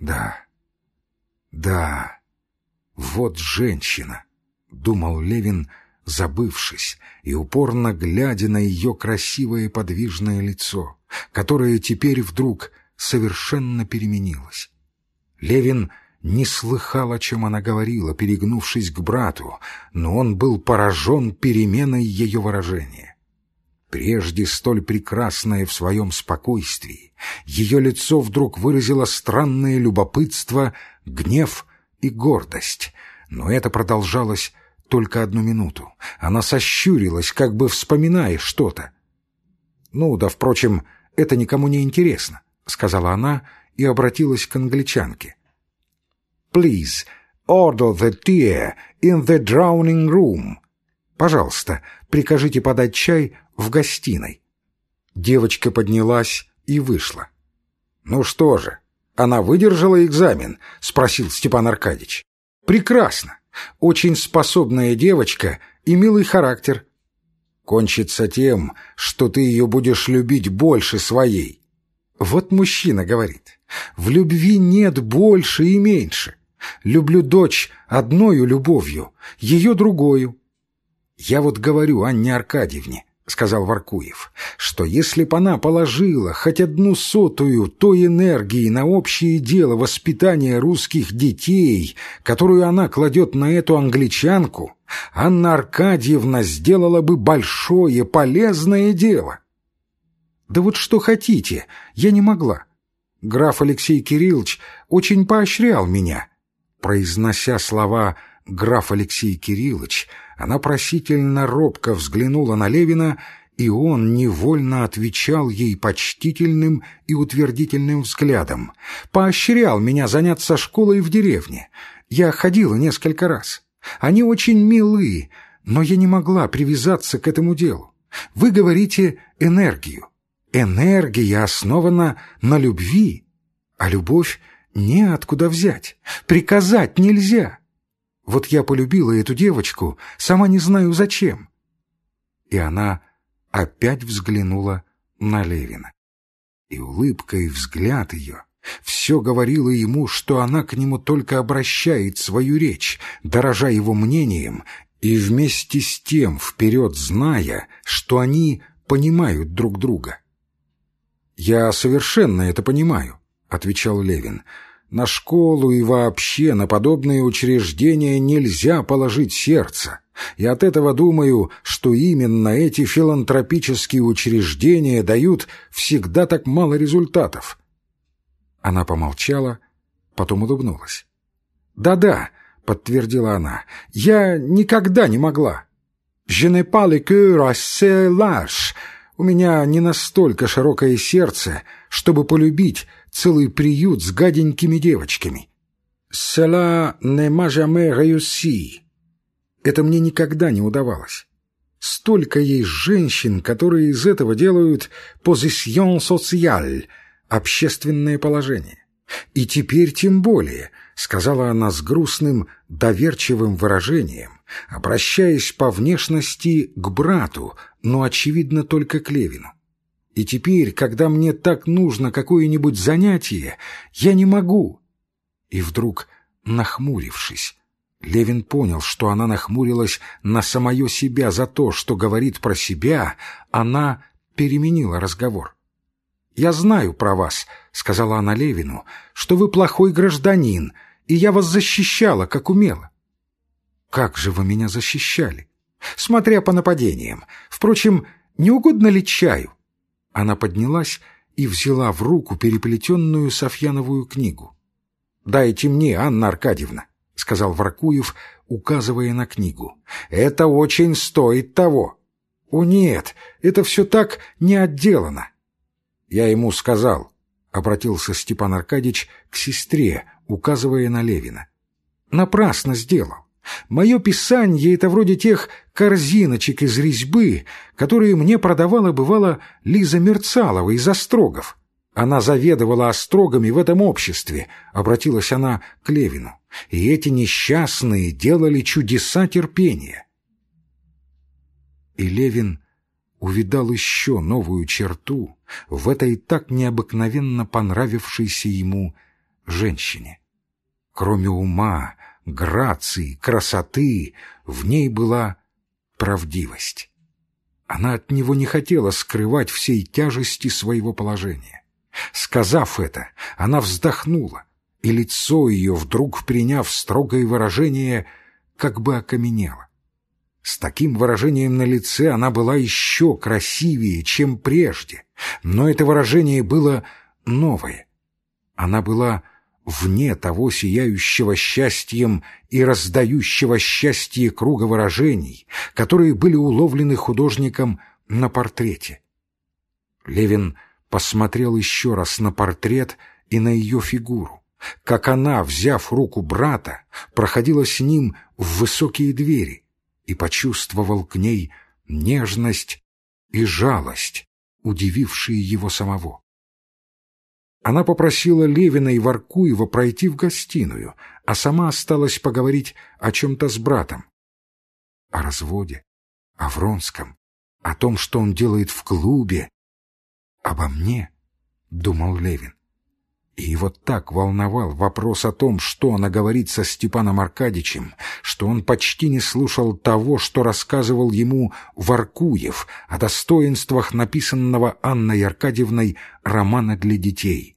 Да, да, вот женщина, — думал Левин, забывшись и упорно глядя на ее красивое подвижное лицо, которое теперь вдруг совершенно переменилось. Левин не слыхал, о чем она говорила, перегнувшись к брату, но он был поражен переменой ее выражения. Прежде столь прекрасное в своем спокойствии, ее лицо вдруг выразило странное любопытство, гнев и гордость, но это продолжалось только одну минуту. Она сощурилась, как бы вспоминая что-то. «Ну да, впрочем, это никому не интересно», — сказала она и обратилась к англичанке. «Please, order the tea in the drowning room». «Пожалуйста, прикажите подать чай в гостиной». Девочка поднялась и вышла. «Ну что же, она выдержала экзамен?» — спросил Степан Аркадьевич. «Прекрасно. Очень способная девочка и милый характер. Кончится тем, что ты ее будешь любить больше своей. Вот мужчина говорит, в любви нет больше и меньше. Люблю дочь одною любовью, ее другою. Я вот говорю Анне Аркадьевне, — сказал Варкуев, — что если б она положила хоть одну сотую той энергии на общее дело воспитания русских детей, которую она кладет на эту англичанку, Анна Аркадьевна сделала бы большое полезное дело. Да вот что хотите, я не могла. Граф Алексей Кириллович очень поощрял меня. Произнося слова «граф Алексей Кириллович», она просительно робко взглянула на Левина, и он невольно отвечал ей почтительным и утвердительным взглядом. Поощрял меня заняться школой в деревне. Я ходила несколько раз. Они очень милы, но я не могла привязаться к этому делу. Вы говорите «энергию». Энергия основана на любви, а любовь неоткуда взять. Приказать нельзя. Вот я полюбила эту девочку, сама не знаю зачем. И она опять взглянула на Левина. И улыбка и взгляд ее все говорило ему, что она к нему только обращает свою речь, дорожа его мнением, и вместе с тем вперед зная, что они понимают друг друга. «Я совершенно это понимаю», — отвечал Левин, — на школу и вообще на подобные учреждения нельзя положить сердце. И от этого думаю, что именно эти филантропические учреждения дают всегда так мало результатов. Она помолчала, потом улыбнулась. «Да-да», — подтвердила она, — «я никогда не могла». «Je n'ai pas le cœur assez large», у меня не настолько широкое сердце, чтобы полюбить целый приют с гаденькими девочками. «Cela ne m'a jamais réussi». Это мне никогда не удавалось. Столько есть женщин, которые из этого делают «position sociale» — общественное положение. И теперь тем более, — сказала она с грустным, доверчивым выражением, обращаясь по внешности к брату, но, очевидно, только к Левину. И теперь, когда мне так нужно какое-нибудь занятие, я не могу. И вдруг, нахмурившись, Левин понял, что она нахмурилась на самое себя за то, что говорит про себя, она переменила разговор. «Я знаю про вас», — сказала она Левину, — «что вы плохой гражданин, и я вас защищала, как умела». «Как же вы меня защищали?» «Смотря по нападениям. Впрочем, не угодно ли чаю?» Она поднялась и взяла в руку переплетенную Софьяновую книгу. «Дайте мне, Анна Аркадьевна», — сказал Варкуев, указывая на книгу. «Это очень стоит того». «О нет, это все так не отделано». «Я ему сказал», — обратился Степан Аркадьевич к сестре, указывая на Левина. «Напрасно сделал. Мое писание — это вроде тех корзиночек из резьбы, которые мне продавала, бывало, Лиза Мерцалова из Острогов. Она заведовала Острогами в этом обществе, — обратилась она к Левину. И эти несчастные делали чудеса терпения. И Левин увидал еще новую черту в этой так необыкновенно понравившейся ему женщине. Кроме ума, грации, красоты, в ней была правдивость. Она от него не хотела скрывать всей тяжести своего положения. Сказав это, она вздохнула, и лицо ее, вдруг приняв строгое выражение, как бы окаменело. С таким выражением на лице она была еще красивее, чем прежде, но это выражение было новое. Она была вне того сияющего счастьем и раздающего счастье круга выражений, которые были уловлены художником на портрете. Левин посмотрел еще раз на портрет и на ее фигуру, как она, взяв руку брата, проходила с ним в высокие двери и почувствовал к ней нежность и жалость, удивившие его самого. Она попросила Левина и Варкуева пройти в гостиную, а сама осталась поговорить о чем-то с братом. О разводе, о Вронском, о том, что он делает в клубе. «Обо мне», — думал Левин. И его так волновал вопрос о том, что она говорит со Степаном Аркадьичем, что он почти не слушал того, что рассказывал ему Варкуев о достоинствах написанного Анной Аркадьевной романа для детей.